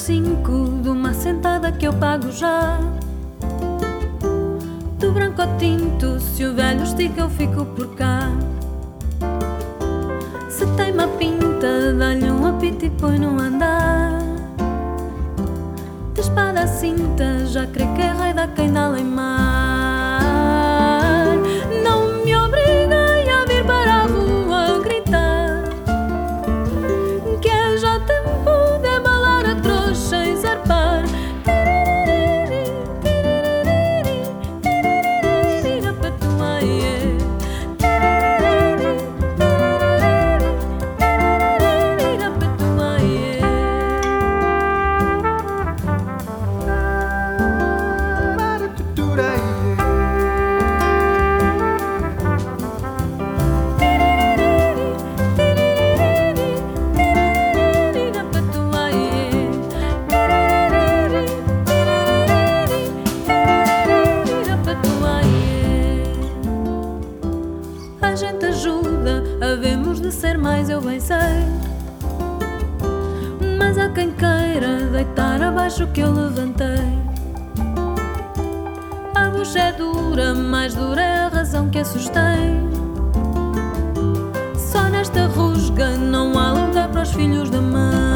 cinco de uma sentada que eu pago já. Do branco ao tinto, se o velho estica, eu fico por cá. Se tem uma pinta, dá-lhe um apito e põe no andar. De espada à cinta, já creio que é rei da quem dá em mar. Sei. Mas há quem queira deitar abaixo o que eu levantei. A bucha é dura, mais dura é a razão que a sustém. Só nesta rusga não há lugar para os filhos da mãe.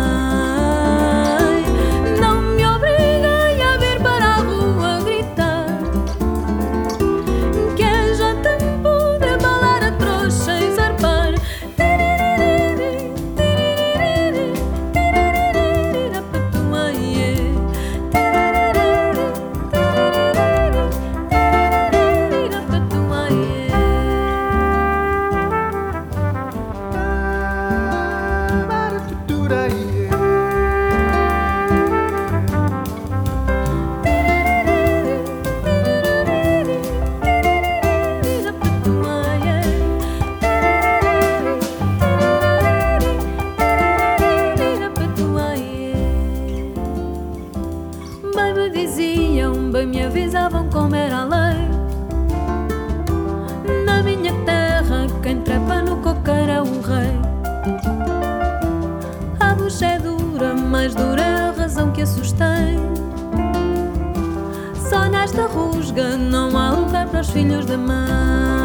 Que sustém. Só nesta rusga não há lugar para os filhos da mãe.